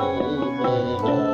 Oh, oh, oh.